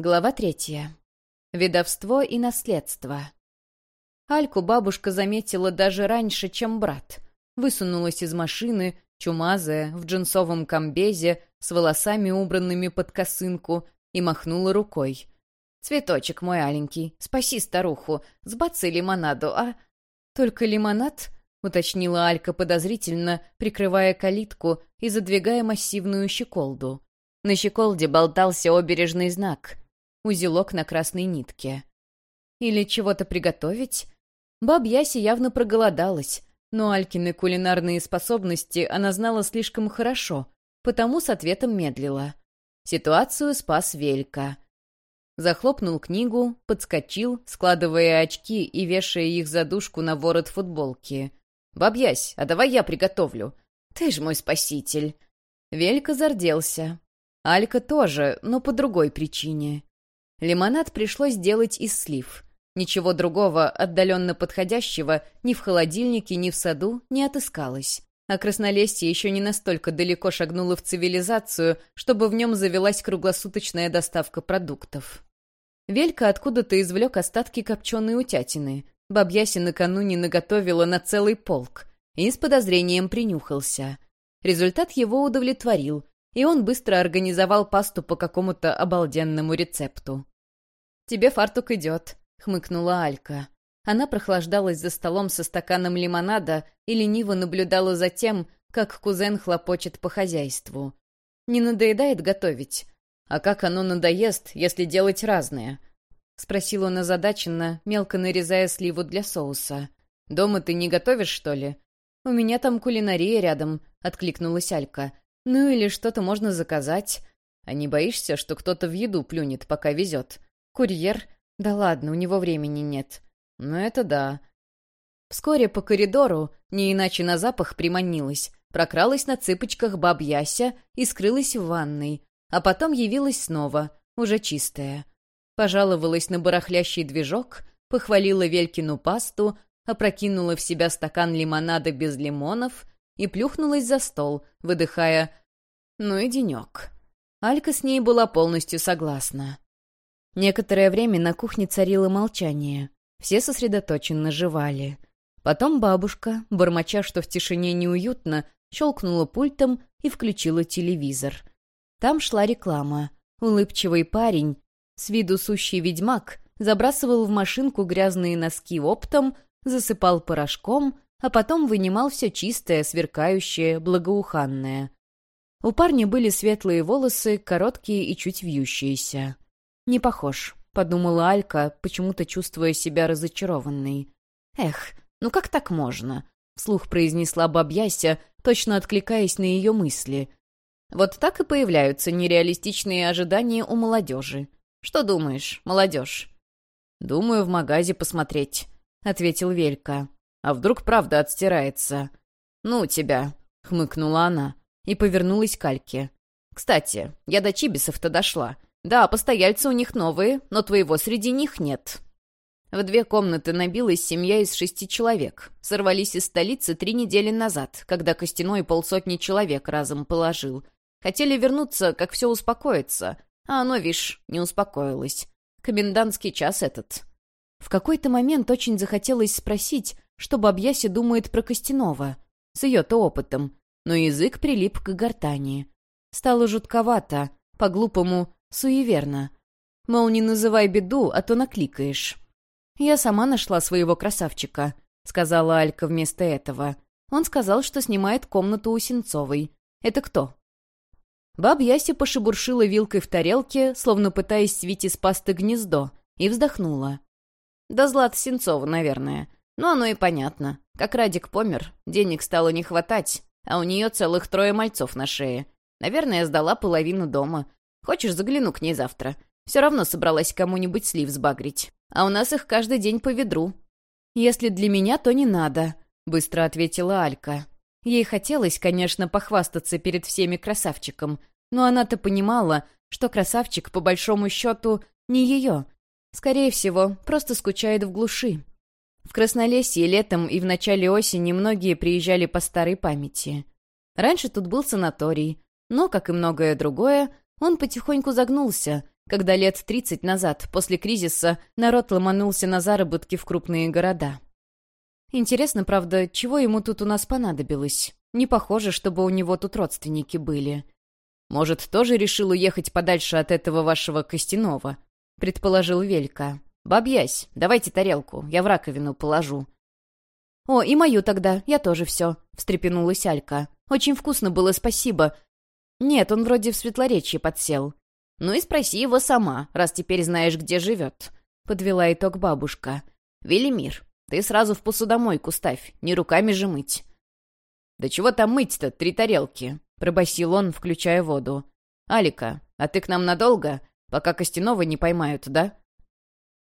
Глава третья. Видовство и наследство. Альку бабушка заметила даже раньше, чем брат. Высунулась из машины, чумазая, в джинсовом комбезе, с волосами убранными под косынку, и махнула рукой. «Цветочек мой аленький, спаси старуху, сбацы лимонаду, а...» «Только лимонад?» — уточнила Алька подозрительно, прикрывая калитку и задвигая массивную щеколду. На щеколде болтался обережный знак узелок на красной нитке. Или чего-то приготовить? Баб Яси явно проголодалась, но Алькины кулинарные способности она знала слишком хорошо, потому с ответом медлила. Ситуацию спас Велька. Захлопнул книгу, подскочил, складывая очки и вешая их задушку на ворот футболки. «Бабьясь, а давай я приготовлю. Ты ж мой спаситель!» Велька зарделся. Алька тоже, но по другой причине. Лимонад пришлось делать из слив. Ничего другого, отдаленно подходящего, ни в холодильнике, ни в саду не отыскалось. А краснолесье еще не настолько далеко шагнуло в цивилизацию, чтобы в нем завелась круглосуточная доставка продуктов. Велька откуда-то извлек остатки копченой утятины. Бабьяси накануне наготовила на целый полк и с подозрением принюхался. Результат его удовлетворил, и он быстро организовал пасту по какому-то обалденному рецепту. «Тебе фартук идет», — хмыкнула Алька. Она прохлаждалась за столом со стаканом лимонада и лениво наблюдала за тем, как кузен хлопочет по хозяйству. «Не надоедает готовить? А как оно надоест, если делать разное?» — спросил он озадаченно, мелко нарезая сливу для соуса. «Дома ты не готовишь, что ли?» «У меня там кулинария рядом», — откликнулась Алька. «Ну или что-то можно заказать. А не боишься, что кто-то в еду плюнет, пока везет?» Курьер? Да ладно, у него времени нет. Ну это да. Вскоре по коридору, не иначе на запах приманилась, прокралась на цыпочках баб Яся и скрылась в ванной, а потом явилась снова, уже чистая. Пожаловалась на барахлящий движок, похвалила Велькину пасту, опрокинула в себя стакан лимонада без лимонов и плюхнулась за стол, выдыхая «Ну и денек». Алька с ней была полностью согласна. Некоторое время на кухне царило молчание. Все сосредоточенно жевали. Потом бабушка, бормоча, что в тишине неуютно, щелкнула пультом и включила телевизор. Там шла реклама. Улыбчивый парень, с виду сущий ведьмак, забрасывал в машинку грязные носки оптом, засыпал порошком, а потом вынимал все чистое, сверкающее, благоуханное. У парня были светлые волосы, короткие и чуть вьющиеся. «Не похож», — подумала Алька, почему-то чувствуя себя разочарованной. «Эх, ну как так можно?» — вслух произнесла бабьяся, точно откликаясь на ее мысли. «Вот так и появляются нереалистичные ожидания у молодежи. Что думаешь, молодежь?» «Думаю, в магазе посмотреть», — ответил Велька. «А вдруг правда отстирается?» «Ну, тебя», — хмыкнула она и повернулась к Альке. «Кстати, я до Чибисов-то дошла. «Да, постояльцы у них новые, но твоего среди них нет». В две комнаты набилась семья из шести человек. Сорвались из столицы три недели назад, когда Костяной полсотни человек разом положил. Хотели вернуться, как все успокоится. А оно, вишь, не успокоилось. Комендантский час этот. В какой-то момент очень захотелось спросить, что Бабьяси думает про Костянова. С ее-то опытом. Но язык прилип к гортани. Стало жутковато. По-глупому Суеверно. Мол, не называй беду, а то накликаешь. «Я сама нашла своего красавчика», — сказала Алька вместо этого. Он сказал, что снимает комнату у Сенцовой. «Это кто?» Баб Яся пошебуршила вилкой в тарелке, словно пытаясь свить из пасты гнездо, и вздохнула. «Да Злата Сенцова, наверное. Но оно и понятно. Как Радик помер, денег стало не хватать, а у нее целых трое мальцов на шее. Наверное, сдала половину дома. Хочешь, загляну к ней завтра? Все равно собралась кому-нибудь слив сбагрить. А у нас их каждый день по ведру». «Если для меня, то не надо», — быстро ответила Алька. Ей хотелось, конечно, похвастаться перед всеми красавчиком, но она-то понимала, что красавчик, по большому счету, не ее. Скорее всего, просто скучает в глуши. В Краснолесье летом и в начале осени многие приезжали по старой памяти. Раньше тут был санаторий, но, как и многое другое, он потихоньку загнулся, когда лет 30 назад, после кризиса, народ ломанулся на заработки в крупные города. Интересно, правда, чего ему тут у нас понадобилось? Не похоже, чтобы у него тут родственники были. Может, тоже решил уехать подальше от этого вашего Костянова? Предположил Велька. «Бабьясь, давайте тарелку, я в раковину положу». «О, и мою тогда, я тоже все», — встрепенулась Алька. «Очень вкусно было, спасибо. Нет, он вроде в Светлоречье подсел». «Ну и спроси его сама, раз теперь знаешь, где живет», — подвела итог бабушка. «Велимир, ты сразу в посудомойку ставь, не руками же мыть». «Да чего там мыть-то, три тарелки?» — пробасил он, включая воду. «Алика, а ты к нам надолго? Пока Костянова не поймают, да?»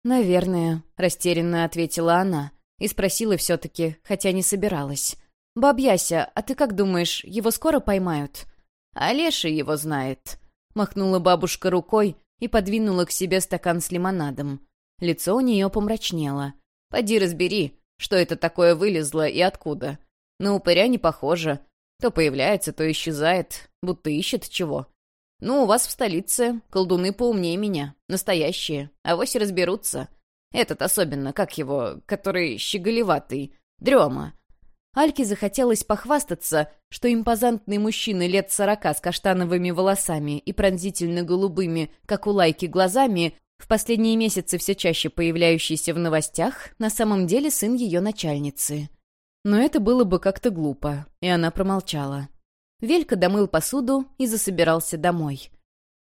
«Наверное», — растерянно ответила она. И спросила все-таки, хотя не собиралась. «Бабьяся, а ты как думаешь, его скоро поймают?» «А Леша его знает», — махнула бабушка рукой и подвинула к себе стакан с лимонадом. Лицо у нее помрачнело. «Поди разбери, что это такое вылезло и откуда. На упыря не похоже. То появляется, то исчезает, будто ищет чего. Ну, у вас в столице колдуны поумнее меня, настоящие, а вось разберутся. Этот особенно, как его, который щеголеватый, дрема. Альке захотелось похвастаться, что импозантный мужчина лет сорока с каштановыми волосами и пронзительно-голубыми, как у лайки, глазами, в последние месяцы все чаще появляющийся в новостях, на самом деле сын ее начальницы. Но это было бы как-то глупо, и она промолчала. Велька домыл посуду и засобирался домой.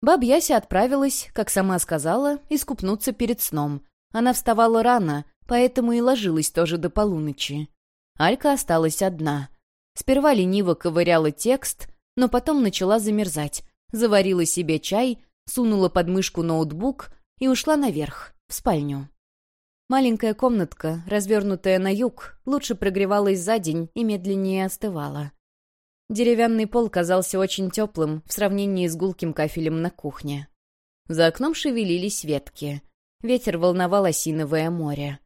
Баб Яся отправилась, как сама сказала, искупнуться перед сном. Она вставала рано, поэтому и ложилась тоже до полуночи. Алька осталась одна. Сперва лениво ковыряла текст, но потом начала замерзать, заварила себе чай, сунула под мышку ноутбук и ушла наверх, в спальню. Маленькая комнатка, развернутая на юг, лучше прогревалась за день и медленнее остывала. Деревянный пол казался очень теплым в сравнении с гулким кафелем на кухне. За окном шевелились ветки. Ветер волновал осиновое море.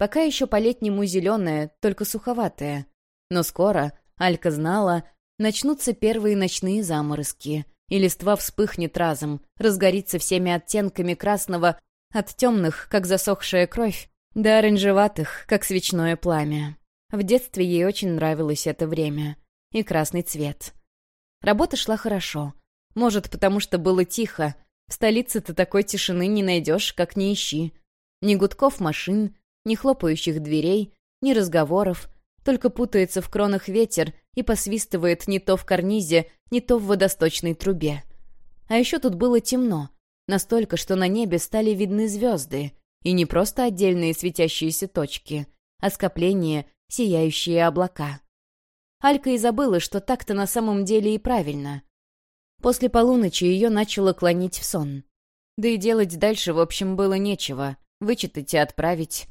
Пока еще по-летнему зеленое, только суховатое. Но скоро, Алька знала, начнутся первые ночные заморозки, и листва вспыхнет разом, разгорится всеми оттенками красного, от темных, как засохшая кровь, до оранжеватых, как свечное пламя. В детстве ей очень нравилось это время и красный цвет. Работа шла хорошо. Может, потому что было тихо. В столице-то такой тишины не найдешь, как не ищи. Ни гудков машин, ни хлопающих дверей, ни разговоров. Только путается в кронах ветер и посвистывает не то в карнизе, не то в водосточной трубе. А еще тут было темно. Настолько, что на небе стали видны звезды. И не просто отдельные светящиеся точки, а скопление, сияющие облака. Алька и забыла, что так-то на самом деле и правильно. После полуночи ее начало клонить в сон. Да и делать дальше, в общем, было нечего. Вычитать и отправить.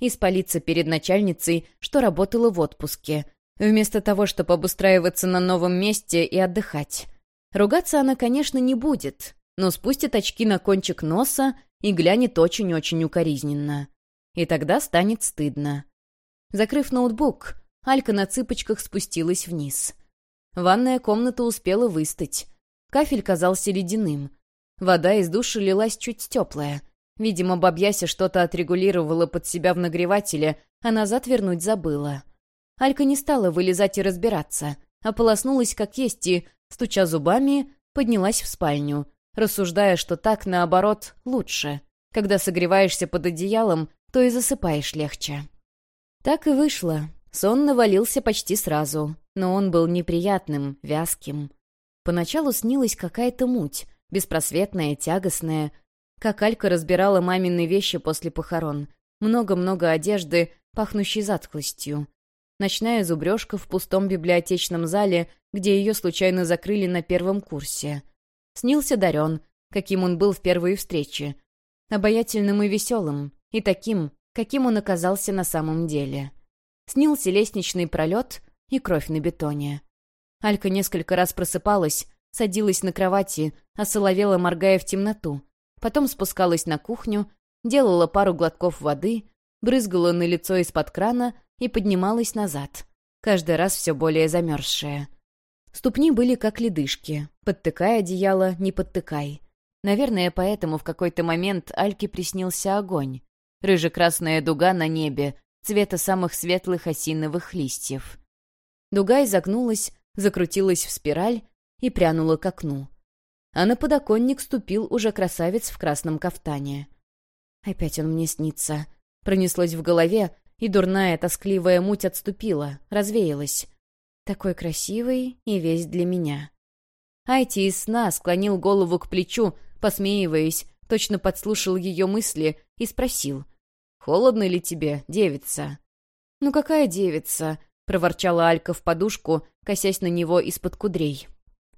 И спалиться перед начальницей, что работала в отпуске, вместо того, чтобы обустраиваться на новом месте и отдыхать. Ругаться она, конечно, не будет, но спустит очки на кончик носа и глянет очень-очень укоризненно. И тогда станет стыдно. Закрыв ноутбук, Алька на цыпочках спустилась вниз. Ванная комната успела выстыть. Кафель казался ледяным. Вода из души лилась чуть теплая. Видимо, бабьяся что-то отрегулировала под себя в нагревателе, а назад вернуть забыла. Алька не стала вылезать и разбираться, а полоснулась как есть и, стуча зубами, поднялась в спальню, рассуждая, что так, наоборот, лучше. Когда согреваешься под одеялом, то и засыпаешь легче. Так и вышло. Сон навалился почти сразу, но он был неприятным, вязким. Поначалу снилась какая-то муть, беспросветная, тягостная. Как Алька разбирала мамины вещи после похорон. Много-много одежды, пахнущей затхлостью. Ночная зубрежка в пустом библиотечном зале, где ее случайно закрыли на первом курсе. Снился Дарен, каким он был в первые встречи. Обаятельным и веселым, и таким, каким он оказался на самом деле. Снился лестничный пролет и кровь на бетоне. Алька несколько раз просыпалась, садилась на кровати, осоловела, моргая в темноту. Потом спускалась на кухню, делала пару глотков воды, брызгала на лицо из-под крана и поднималась назад, каждый раз все более замерзшая. Ступни были как ледышки. Подтыкай одеяло, не подтыкай. Наверное, поэтому в какой-то момент Альке приснился огонь. Рыже-красная дуга на небе, цвета самых светлых осиновых листьев. Дуга изогнулась, закрутилась в спираль и прянула к окну. А на подоконник ступил уже красавец в красном кафтане. «Опять он мне снится», — пронеслось в голове, и дурная тоскливая муть отступила, развеялась. Такой красивый и весь для меня. Айти из сна склонил голову к плечу, посмеиваясь, точно подслушал ее мысли и спросил. «Холодно ли тебе, девица?» «Ну какая девица?» — проворчала Алька в подушку, косясь на него из-под кудрей.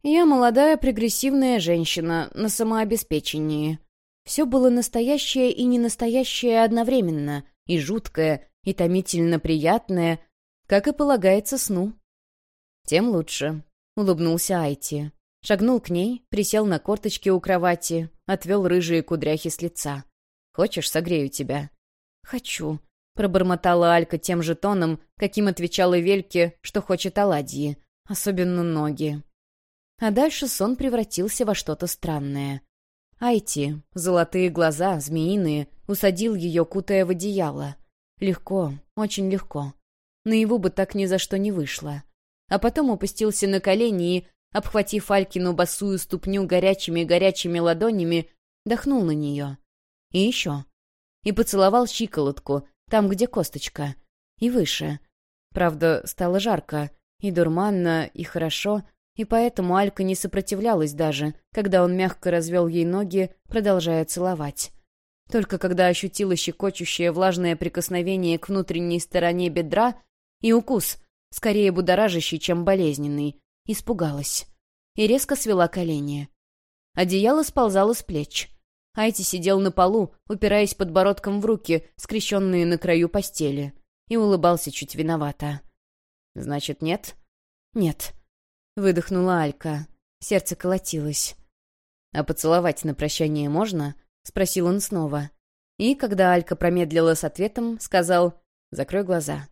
«Я молодая прогрессивная женщина на самообеспечении. Все было настоящее и ненастоящее одновременно, и жуткое, и томительно приятное, как и полагается сну. «Тем лучше», — улыбнулся Айти. Шагнул к ней, присел на корточки у кровати, отвел рыжие кудряхи с лица. «Хочешь, согрею тебя?» «Хочу», — пробормотала Алька тем же тоном, каким отвечала Вельке, что хочет оладьи, особенно ноги. А дальше сон превратился во что-то странное. Айти, золотые глаза, змеиные, усадил ее, кутая в одеяло. Легко, очень легко. Наяву бы так ни за что не вышло. А потом опустился на колени и, обхватив Алькину босую ступню горячими-горячими ладонями, дохнул на нее. И еще. И поцеловал щиколотку, там, где косточка. И выше. Правда, стало жарко, и дурманно, и хорошо, и поэтому Алька не сопротивлялась даже, когда он мягко развел ей ноги, продолжая целовать. Только когда ощутила щекочущее влажное прикосновение к внутренней стороне бедра и укус, скорее будоражащий, чем болезненный, испугалась. И резко свела колени. Одеяло сползало с плеч. Айти сидел на полу, упираясь подбородком в руки, скрещенные на краю постели, и улыбался чуть виновато. «Значит, нет?» «Нет», — выдохнула Алька. Сердце колотилось. «А поцеловать на прощание можно?» — спросил он снова. И, когда Алька промедлила с ответом, сказал «Закрой глаза».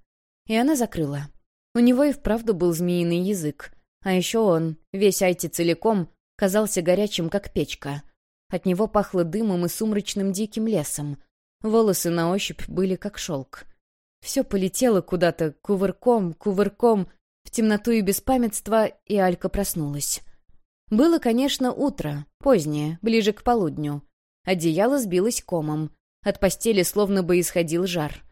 И она закрыла. У него и вправду был змеиный язык. А еще он, весь Айти целиком, казался горячим, как печка. От него пахло дымом и сумрачным диким лесом. Волосы на ощупь были как шелк. Все полетело куда-то, кувырком, кувырком, в темноту и беспамятство, и Алька проснулась. Было, конечно, утро, позднее, ближе к полудню. Одеяло сбилось комом. От постели словно бы исходил жар.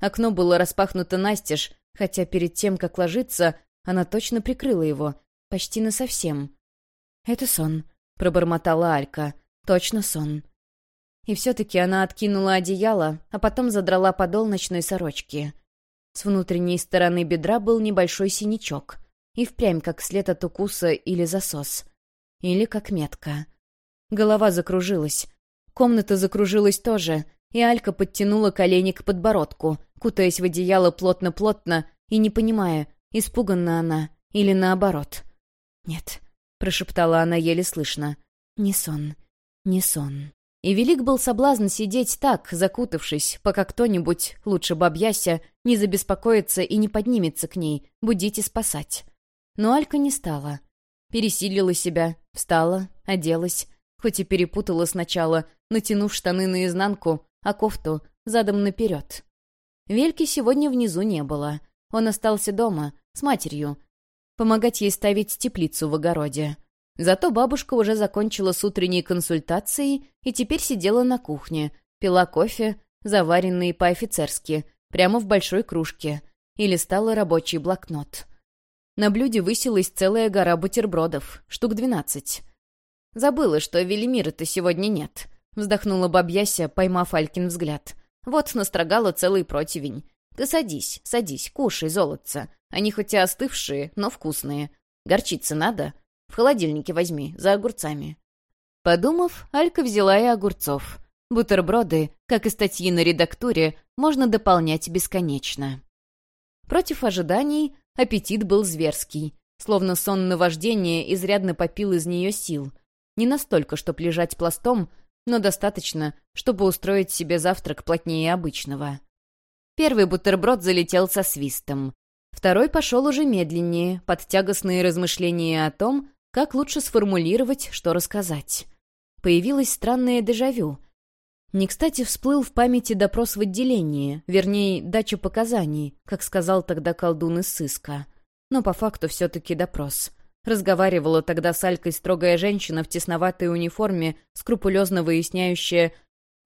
Окно было распахнуто настежь, хотя перед тем, как ложиться, она точно прикрыла его, почти насовсем. «Это сон», — пробормотала Алька. «Точно сон». И все-таки она откинула одеяло, а потом задрала подол ночной сорочки. С внутренней стороны бедра был небольшой синячок. И впрямь как след от укуса или засос. Или как метка. Голова закружилась, Комната закружилась тоже, и Алька подтянула колени к подбородку, кутаясь в одеяло плотно-плотно и не понимая, испуганна она или наоборот. «Нет», — прошептала она еле слышно, — «не сон, не сон». И велик был соблазн сидеть так, закутавшись, пока кто-нибудь, лучше бабьяся, не забеспокоится и не поднимется к ней, будить и спасать. Но Алька не стала. Пересилила себя, встала, оделась, хоть и перепутала сначала, натянув штаны наизнанку, а кофту задом наперед. Вельки сегодня внизу не было. Он остался дома, с матерью. Помогать ей ставить теплицу в огороде. Зато бабушка уже закончила с утренней консультацией и теперь сидела на кухне, пила кофе, заваренный по-офицерски, прямо в большой кружке, и листала рабочий блокнот. На блюде высилась целая гора бутербродов, штук двенадцать. Забыла, что Велимира-то сегодня нет. Вздохнула бабьяся, поймав Алькин взгляд. Вот настрогала целый противень. Ты садись, садись, кушай, золотца. Они хоть и остывшие, но вкусные. Горчица надо? В холодильнике возьми, за огурцами. Подумав, Алька взяла и огурцов. Бутерброды, как и статьи на редактуре, можно дополнять бесконечно. Против ожиданий аппетит был зверский, словно сон наваждения изрядно попил из нее сил. Не настолько, чтобы лежать пластом, но достаточно, чтобы устроить себе завтрак плотнее обычного. Первый бутерброд залетел со свистом. Второй пошел уже медленнее, под тягостные размышления о том, как лучше сформулировать, что рассказать. появилось странное дежавю. Не кстати всплыл в памяти допрос в отделении, вернее, дача показаний, как сказал тогда колдун из сыска. Но по факту все-таки допрос. Разговаривала тогда с Алькой строгая женщина в тесноватой униформе, скрупулезно выясняющая,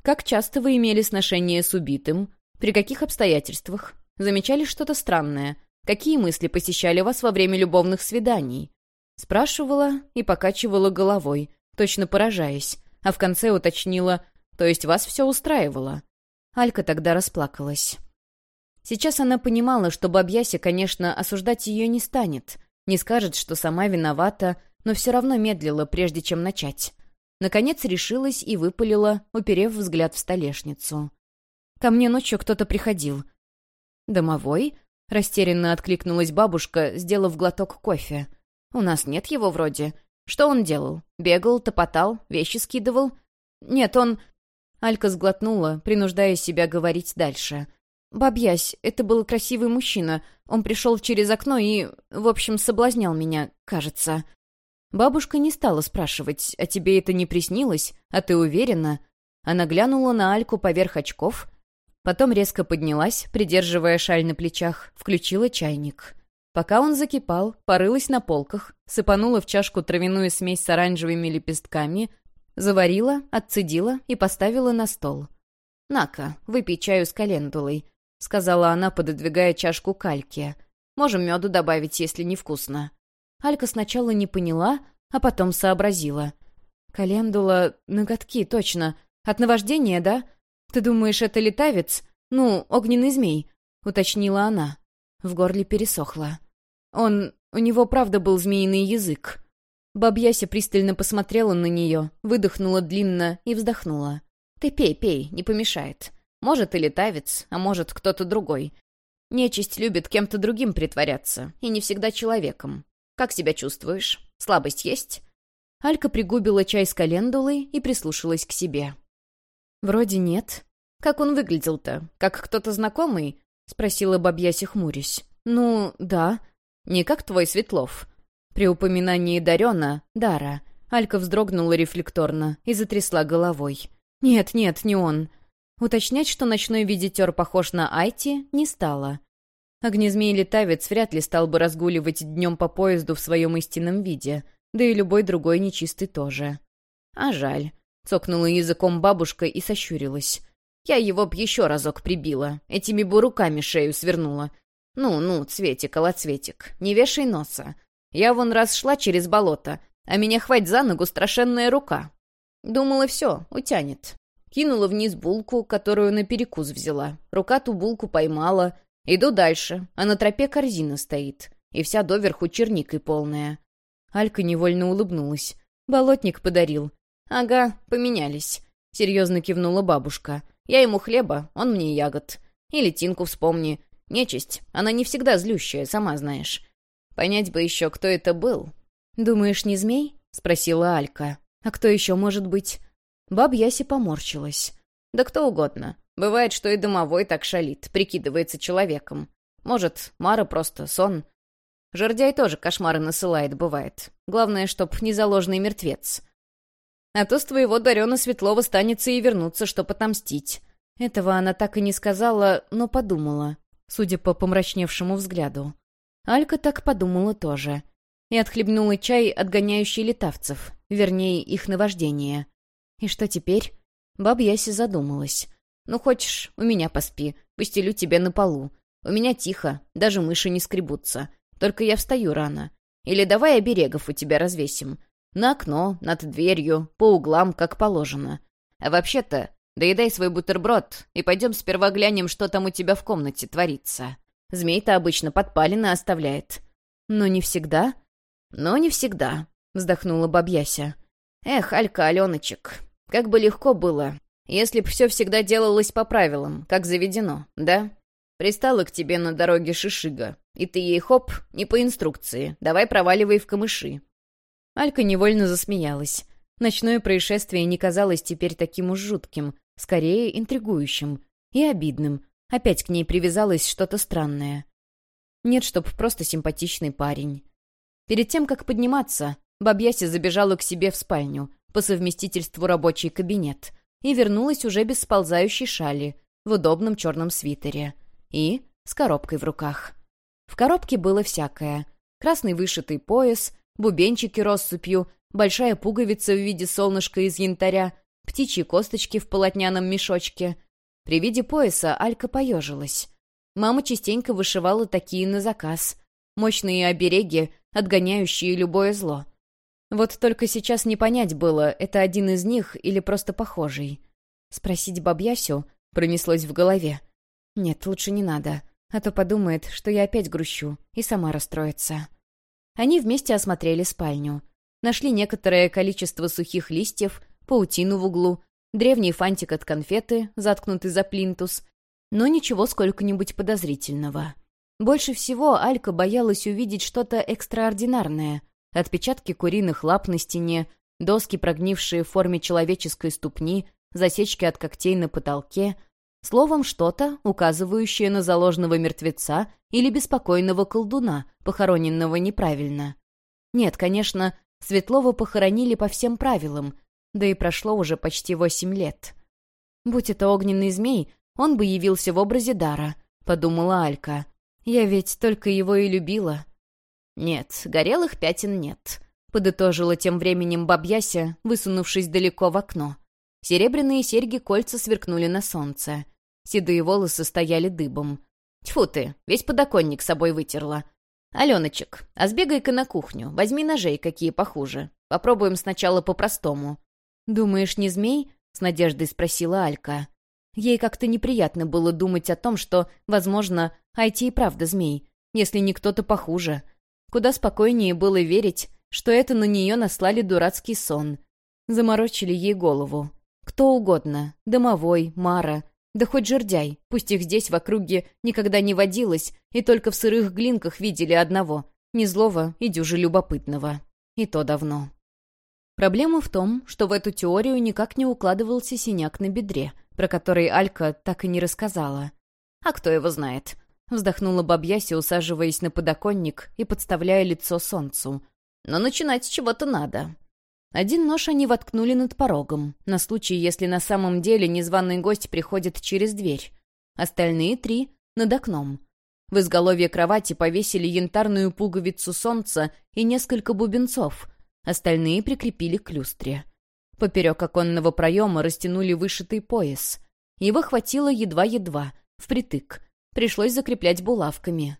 как часто вы имели сношение с убитым, при каких обстоятельствах, замечали что-то странное, какие мысли посещали вас во время любовных свиданий. Спрашивала и покачивала головой, точно поражаясь, а в конце уточнила, то есть вас все устраивало. Алька тогда расплакалась. Сейчас она понимала, что Бабьяся, конечно, осуждать ее не станет, не скажет, что сама виновата, но все равно медлила, прежде чем начать. Наконец решилась и выпалила, уперев взгляд в столешницу. «Ко мне ночью кто-то приходил». «Домовой?» — растерянно откликнулась бабушка, сделав глоток кофе. «У нас нет его вроде. Что он делал? Бегал, топотал, вещи скидывал?» «Нет, он...» Алька сглотнула, принуждая себя говорить дальше. «Бабьясь, это был красивый мужчина. Он пришел через окно и, в общем, соблазнял меня, кажется». Бабушка не стала спрашивать, а тебе это не приснилось, а ты уверена? Она глянула на Альку поверх очков, потом резко поднялась, придерживая шаль на плечах, включила чайник. Пока он закипал, порылась на полках, сыпанула в чашку травяную смесь с оранжевыми лепестками, заварила, отцедила и поставила на стол. «На-ка, выпей чаю с календулой», — сказала она, пододвигая чашку кальки. «Можем меду добавить, если невкусно». Алька сначала не поняла, а потом сообразила. «Календула, ноготки, точно. От наваждения, да? Ты думаешь, это летавец? Ну, огненный змей», — уточнила она. В горле пересохло. «Он... у него правда был змеиный язык». Бабьяся пристально посмотрела на нее, выдохнула длинно и вздохнула. «Ты пей, пей, не помешает. Может, и летавец, а может, кто-то другой. Нечисть любит кем-то другим притворяться, и не всегда человеком. Как себя чувствуешь? Слабость есть?» Алька пригубила чай с календулой и прислушалась к себе. «Вроде нет. Как он выглядел-то? Как кто-то знакомый?» — спросила бабьяся хмурясь. «Ну, да. Не как твой Светлов». При упоминании Дарена, Дара, Алька вздрогнула рефлекторно и затрясла головой. «Нет, нет, не он». Уточнять, что ночной визитер похож на Айти, не стала. Огнезмей-летавец вряд ли стал бы разгуливать днем по поезду в своем истинном виде, да и любой другой нечистый тоже. А жаль. Цокнула языком бабушка и сощурилась. Я его б еще разок прибила, этими бы руками шею свернула. Ну-ну, Цветик, алоцветик, не вешай носа. Я вон раз шла через болото, а меня хвать за ногу страшенная рука. Думала, все, утянет. Кинула вниз булку, которую на перекус взяла. Рука ту булку поймала, Иду дальше, а на тропе корзина стоит, и вся доверху черникой полная. Алька невольно улыбнулась. Болотник подарил. «Ага, поменялись», — серьезно кивнула бабушка. «Я ему хлеба, он мне ягод. И летинку вспомни. Нечисть, она не всегда злющая, сама знаешь. Понять бы еще, кто это был». «Думаешь, не змей?» — спросила Алька. «А кто еще может быть?» Баб Яси поморщилась. «Да кто угодно. Бывает, что и домовой так шалит, прикидывается человеком. Может, Мара просто сон. Жердяй тоже кошмары насылает, бывает. Главное, чтоб не заложенный мертвец. А то с твоего Дарена Светлова станется и вернуться, чтоб отомстить. Этого она так и не сказала, но подумала, судя по помрачневшему взгляду. Алька так подумала тоже. И отхлебнула чай, отгоняющий летавцев, вернее, их наваждение. И что теперь? Баб Яси задумалась. «Ну, хочешь, у меня поспи, постелю тебя на полу. У меня тихо, даже мыши не скребутся. Только я встаю рано. Или давай оберегов у тебя развесим. На окно, над дверью, по углам, как положено. А вообще-то, доедай свой бутерброд и пойдем сперва глянем, что там у тебя в комнате творится. Змей-то обычно подпалины оставляет. Но не всегда. Но не всегда, вздохнула бабьяся. Эх, Алька, Аленочек, как бы легко было, если б все всегда делалось по правилам, как заведено, да? Пристала к тебе на дороге шишига, и ты ей хоп, не по инструкции, давай проваливай в камыши». Алька невольно засмеялась. Ночное происшествие не казалось теперь таким уж жутким, скорее интригующим и обидным. Опять к ней привязалось что-то странное. Нет, чтоб просто симпатичный парень. Перед тем, как подниматься, Бабьяся забежала к себе в спальню, по совместительству рабочий кабинет, и вернулась уже без сползающей шали, в удобном черном свитере. И с коробкой в руках. В коробке было всякое. Красный вышитый пояс, бубенчики россыпью, большая пуговица в виде солнышка из янтаря, птичьи косточки в полотняном мешочке. При виде пояса Алька поежилась. Мама частенько вышивала такие на заказ. Мощные обереги, отгоняющие любое зло. Вот только сейчас не понять было, это один из них или просто похожий. Спросить бабьясю пронеслось в голове. Нет, лучше не надо, а то подумает, что я опять грущу, и сама расстроится. Они вместе осмотрели спальню. Нашли некоторое количество сухих листьев, паутину в углу, древний фантик от конфеты, заткнутый за плинтус, но ничего сколько-нибудь подозрительного. Больше всего Алька боялась увидеть что-то экстраординарное, Отпечатки куриных лап на стене, доски, прогнившие в форме человеческой ступни, засечки от когтей на потолке. Словом, что-то, указывающее на заложенного мертвеца или беспокойного колдуна, похороненного неправильно. Нет, конечно, Светлова похоронили по всем правилам, да и прошло уже почти восемь лет. Будь это огненный змей, он бы явился в образе дара, подумала Алька. Я ведь только его и любила. «Нет, горелых пятен нет», — подытожила тем временем бабьяся, высунувшись далеко в окно. Серебряные серьги-кольца сверкнули на солнце. Седые волосы стояли дыбом. «Тьфу ты, весь подоконник собой вытерла. Аленочек, а сбегай-ка на кухню, возьми ножей, какие похуже. Попробуем сначала по-простому». «Думаешь, не змей?» — с надеждой спросила Алька. Ей как-то неприятно было думать о том, что, возможно, Айти и правда змей, если не кто-то похуже — Куда спокойнее было верить, что это на нее наслали дурацкий сон. Заморочили ей голову. Кто угодно. Домовой, Мара. Да хоть жердяй. Пусть их здесь в округе никогда не водилось, и только в сырых глинках видели одного. Не злого и дюже любопытного. И то давно. Проблема в том, что в эту теорию никак не укладывался синяк на бедре, про который Алька так и не рассказала. А кто его знает? Вздохнула бабьяся, усаживаясь на подоконник и подставляя лицо солнцу. «Но начинать с чего-то надо». Один нож они воткнули над порогом, на случай, если на самом деле незваный гость приходит через дверь. Остальные три — над окном. В изголовье кровати повесили янтарную пуговицу солнца и несколько бубенцов. Остальные прикрепили к люстре. Поперек оконного проема растянули вышитый пояс. Его хватило едва-едва, впритык, пришлось закреплять булавками.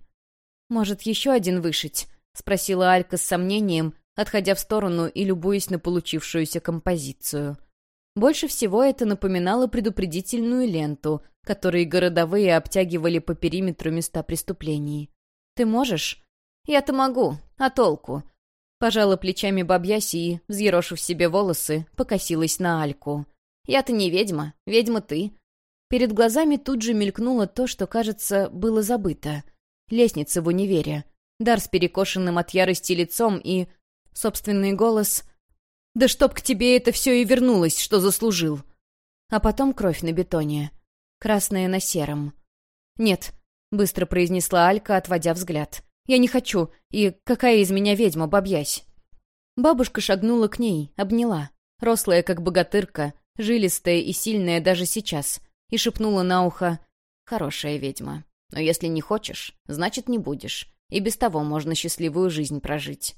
«Может, еще один вышить?» — спросила Алька с сомнением, отходя в сторону и любуясь на получившуюся композицию. Больше всего это напоминало предупредительную ленту, которой городовые обтягивали по периметру места преступлений. «Ты можешь?» «Я-то могу, а толку?» Пожала плечами бабьяси и, взъерошив себе волосы, покосилась на Альку. «Я-то не ведьма, ведьма ты. Перед глазами тут же мелькнуло то, что, кажется, было забыто. Лестница в универе. Дар с перекошенным от ярости лицом и... Собственный голос... «Да чтоб к тебе это все и вернулось, что заслужил!» А потом кровь на бетоне. Красная на сером. «Нет», — быстро произнесла Алька, отводя взгляд. «Я не хочу. И какая из меня ведьма, бабьясь?» Бабушка шагнула к ней, обняла. Рослая, как богатырка, жилистая и сильная даже сейчас и шепнула на ухо «Хорошая ведьма. Но если не хочешь, значит, не будешь. И без того можно счастливую жизнь прожить.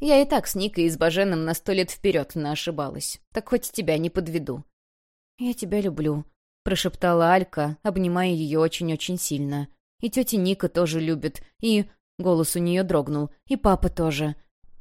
Я и так с Никой и с Баженом на сто лет вперед ошибалась. Так хоть тебя не подведу». «Я тебя люблю», — прошептала Алька, обнимая ее очень-очень сильно. «И тетя Ника тоже любит, и...» — голос у нее дрогнул. «И папа тоже».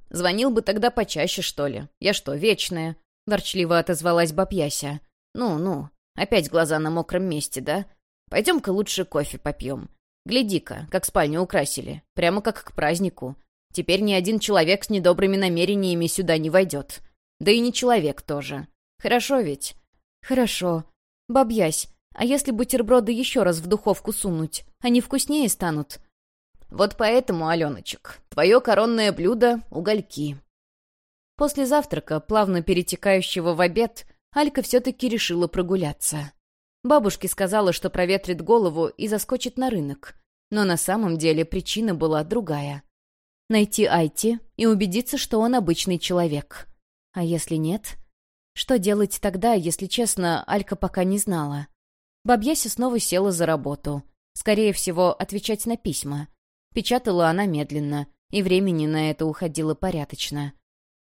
«Звонил бы тогда почаще, что ли? Я что, вечная?» — ворчливо отозвалась бабьяся. «Ну-ну, Опять глаза на мокром месте, да? Пойдем-ка лучше кофе попьем. Гляди-ка, как спальню украсили. Прямо как к празднику. Теперь ни один человек с недобрыми намерениями сюда не войдет. Да и не человек тоже. Хорошо ведь? Хорошо. Бабьясь, а если бутерброды еще раз в духовку сунуть, они вкуснее станут? Вот поэтому, Аленочек, твое коронное блюдо — угольки. После завтрака, плавно перетекающего в обед, Алька все-таки решила прогуляться. Бабушке сказала, что проветрит голову и заскочит на рынок. Но на самом деле причина была другая. Найти Айти и убедиться, что он обычный человек. А если нет? Что делать тогда, если честно, Алька пока не знала. Бабьяся снова села за работу. Скорее всего, отвечать на письма. Печатала она медленно, и времени на это уходило порядочно.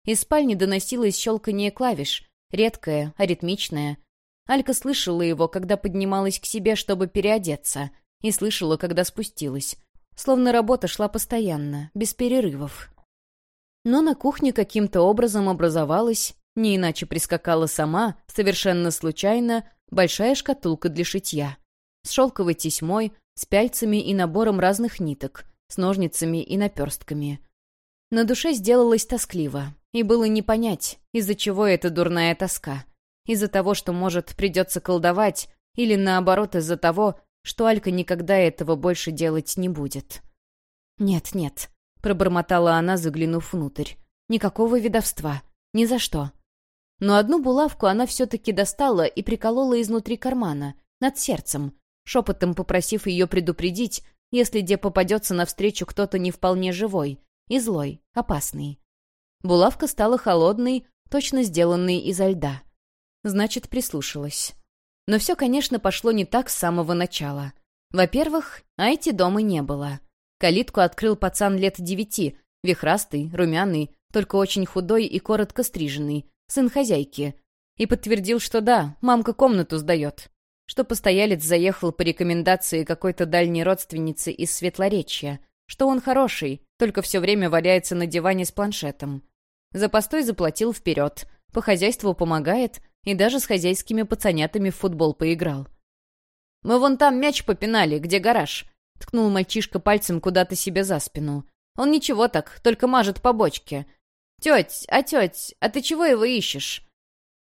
Из спальни доносилось щелканье клавиш, редкое, аритмичное. Алька слышала его, когда поднималась к себе, чтобы переодеться, и слышала, когда спустилась. Словно работа шла постоянно, без перерывов. Но на кухне каким-то образом образовалась, не иначе прискакала сама, совершенно случайно, большая шкатулка для шитья. С шелковой тесьмой, с пяльцами и набором разных ниток, с ножницами и наперстками. На душе сделалось тоскливо, и было не понять, из-за чего эта дурная тоска. Из-за того, что, может, придется колдовать, или наоборот из-за того, что Алька никогда этого больше делать не будет. «Нет, нет», — пробормотала она, заглянув внутрь. «Никакого ведовства. Ни за что». Но одну булавку она все-таки достала и приколола изнутри кармана, над сердцем, шепотом попросив ее предупредить, если где попадется навстречу кто-то не вполне живой и злой, опасный. Булавка стала холодной, точно сделанной изо льда. Значит, прислушалась. Но все, конечно, пошло не так с самого начала. Во-первых, Айти дома не было. Калитку открыл пацан лет девяти, вихрастый, румяный, только очень худой и коротко стриженный, сын хозяйки. И подтвердил, что да, мамка комнату сдает. Что постоялец заехал по рекомендации какой-то дальней родственницы из Светлоречья. Что он хороший, только все время валяется на диване с планшетом. За постой заплатил вперед, по хозяйству помогает и даже с хозяйскими пацанятами в футбол поиграл. «Мы вон там мяч попинали, где гараж», — ткнул мальчишка пальцем куда-то себе за спину. «Он ничего так, только мажет по бочке. Теть, а теть, а ты чего его ищешь?»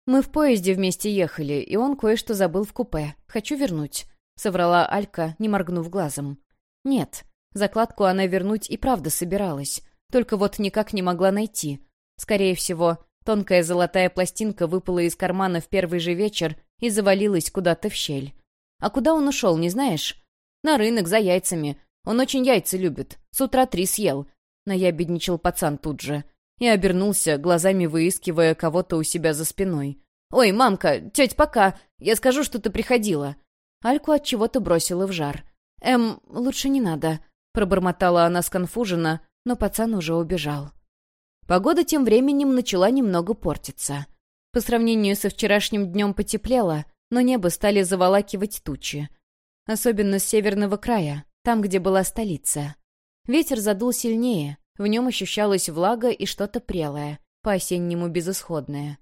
«Мы в поезде вместе ехали, и он кое-что забыл в купе. Хочу вернуть», — соврала Алька, не моргнув глазом. «Нет, закладку она вернуть и правда собиралась, только вот никак не могла найти. Скорее всего, тонкая золотая пластинка выпала из кармана в первый же вечер и завалилась куда-то в щель. А куда он ушел, не знаешь? На рынок за яйцами. Он очень яйца любит. С утра три съел. Наябедничал пацан тут же. И обернулся, глазами выискивая кого-то у себя за спиной. «Ой, мамка, тетя, пока. Я скажу, что ты приходила». Альку от чего-то бросила в жар. «Эм, лучше не надо», — пробормотала она сконфуженно, но пацан уже убежал. Погода тем временем начала немного портиться. По сравнению со вчерашним днем потеплело, но небо стали заволакивать тучи. Особенно с северного края, там, где была столица. Ветер задул сильнее, в нем ощущалась влага и что-то прелое, по-осеннему безысходное.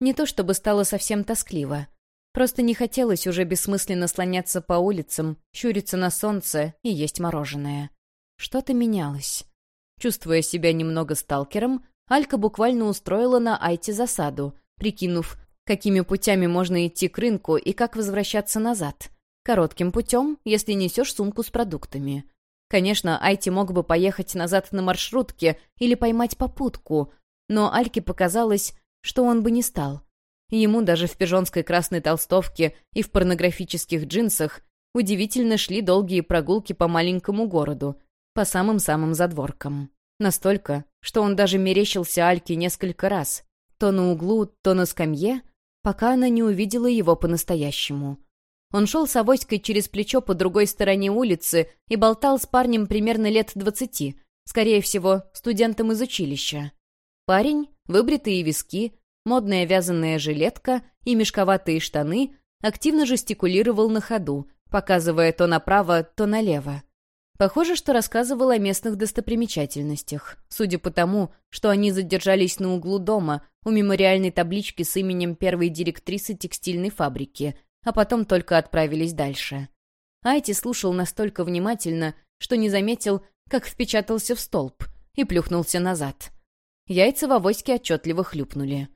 Не то чтобы стало совсем тоскливо. Просто не хотелось уже бессмысленно слоняться по улицам, щуриться на солнце и есть мороженое. Что-то менялось. Чувствуя себя немного сталкером, Алька буквально устроила на Айти засаду, прикинув, какими путями можно идти к рынку и как возвращаться назад. Коротким путем, если несешь сумку с продуктами. Конечно, Айти мог бы поехать назад на маршрутке или поймать попутку, но Альке показалось, что он бы не стал. Ему даже в пижонской красной толстовке и в порнографических джинсах удивительно шли долгие прогулки по маленькому городу, по самым-самым задворкам. Настолько, что он даже мерещился Альке несколько раз, то на углу, то на скамье, пока она не увидела его по-настоящему. Он шел с авоськой через плечо по другой стороне улицы и болтал с парнем примерно лет двадцати, скорее всего, студентом из училища. Парень, выбритые виски, модная вязаная жилетка и мешковатые штаны, активно жестикулировал на ходу, показывая то направо, то налево. Похоже, что рассказывал о местных достопримечательностях, судя по тому, что они задержались на углу дома у мемориальной таблички с именем первой директрисы текстильной фабрики, а потом только отправились дальше. Айти слушал настолько внимательно, что не заметил, как впечатался в столб и плюхнулся назад. Яйца в авоське отчетливо хлюпнули.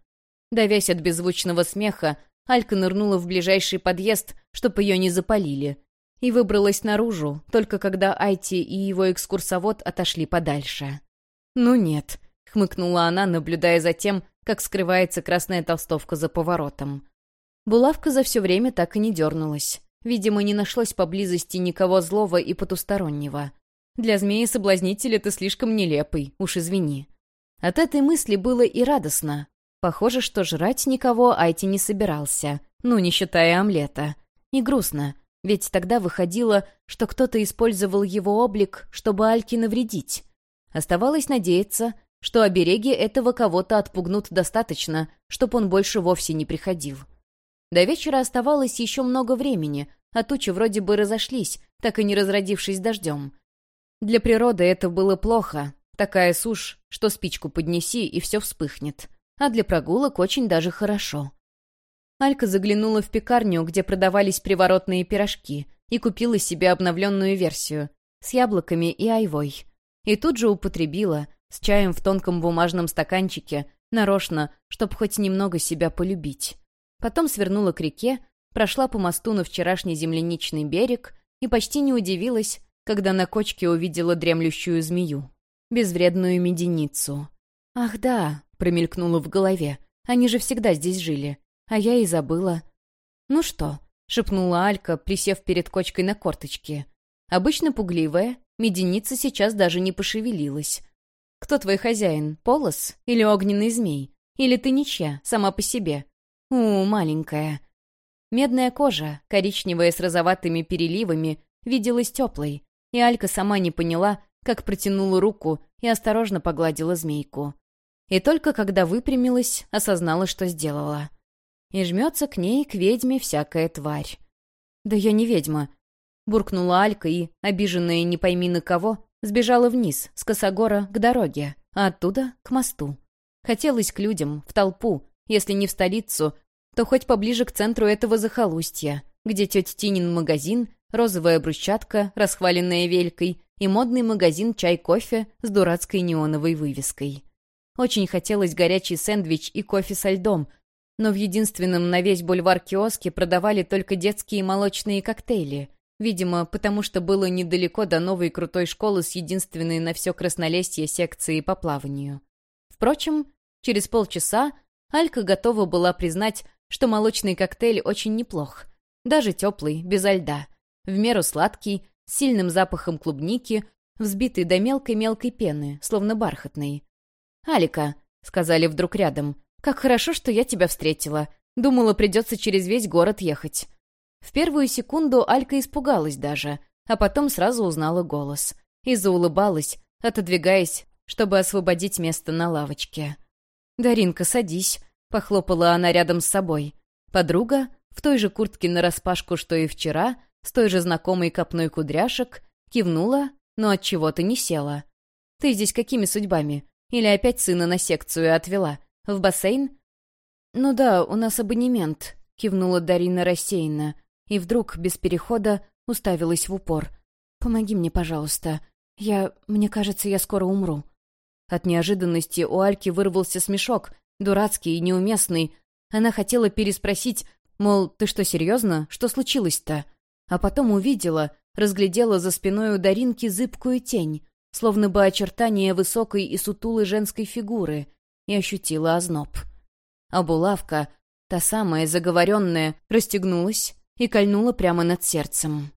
Давясь от беззвучного смеха, Алька нырнула в ближайший подъезд, чтоб ее не запалили, и выбралась наружу, только когда Айти и его экскурсовод отошли подальше. «Ну нет», — хмыкнула она, наблюдая за тем, как скрывается красная толстовка за поворотом. Булавка за все время так и не дернулась. Видимо, не нашлось поблизости никого злого и потустороннего. Для змеи-соблазнителя ты слишком нелепый, уж извини. От этой мысли было и радостно, Похоже, что жрать никого Айти не собирался, ну, не считая омлета. И грустно, ведь тогда выходило, что кто-то использовал его облик, чтобы Альке навредить. Оставалось надеяться, что обереги этого кого-то отпугнут достаточно, чтобы он больше вовсе не приходил. До вечера оставалось еще много времени, а тучи вроде бы разошлись, так и не разродившись дождем. Для природы это было плохо, такая сушь, что спичку поднеси, и все вспыхнет. А для прогулок очень даже хорошо. Алька заглянула в пекарню, где продавались приворотные пирожки, и купила себе обновленную версию с яблоками и айвой. И тут же употребила, с чаем в тонком бумажном стаканчике, нарочно, чтобы хоть немного себя полюбить. Потом свернула к реке, прошла по мосту на вчерашний земляничный берег и почти не удивилась, когда на кочке увидела дремлющую змею. Безвредную меденицу. «Ах да», — промелькнуло в голове, — «они же всегда здесь жили а я и забыла. «Ну что?» — шепнула Алька, присев перед кочкой на корточке. Обычно пугливая, меденица сейчас даже не пошевелилась. «Кто твой хозяин, Полос или огненный змей? Или ты ничья, сама по себе?» «У, маленькая». Медная кожа, коричневая с розоватыми переливами, виделась теплой, и Алька сама не поняла, как протянула руку и осторожно погладила змейку. И только когда выпрямилась, осознала, что сделала и жмется к ней, к ведьме, всякая тварь. «Да я не ведьма», — буркнула Алька и, обиженная не пойми на кого, сбежала вниз, с косогора к дороге, а оттуда к мосту. Хотелось к людям, в толпу, если не в столицу, то хоть поближе к центру этого захолустья, где тетя Тинин магазин, розовая брусчатка, расхваленная велькой, и модный магазин чай-кофе с дурацкой неоновой вывеской. Очень хотелось горячий сэндвич и кофе со льдом — но в единственном на весь бульвар киоске продавали только детские молочные коктейли. Видимо, потому что было недалеко до новой крутой школы с единственной на все краснолесье секцией по плаванию. Впрочем, через полчаса Алька готова была признать, что молочный коктейль очень неплох. Даже теплый, без льда. В меру сладкий, с сильным запахом клубники, взбитый до мелкой-мелкой пены, словно бархатный. «Алика», — сказали вдруг рядом, «Как хорошо, что я тебя встретила. Думала, придется через весь город ехать». В первую секунду Алька испугалась даже, а потом сразу узнала голос. И заулыбалась, отодвигаясь, чтобы освободить место на лавочке. «Даринка, садись», — похлопала она рядом с собой. Подруга, в той же куртке нараспашку, что и вчера, с той же знакомой копной кудряшек, кивнула, но от чего то не села. «Ты здесь какими судьбами? Или опять сына на секцию отвела?» В бассейн?» «Ну да, у нас абонемент», — кивнула Дарина рассеянно, и вдруг, без перехода, уставилась в упор. «Помоги мне, пожалуйста. Я... Мне кажется, я скоро умру». От неожиданности у Альки вырвался смешок, дурацкий и неуместный. Она хотела переспросить, мол, ты что, серьезно? Что случилось-то? А потом увидела, разглядела за спиной у Даринки зыбкую тень, словно бы очертания высокой и сутулой женской фигуры — и ощутила озноб. А булавка, та самая заговоренная, расстегнулась и кольнула прямо над сердцем.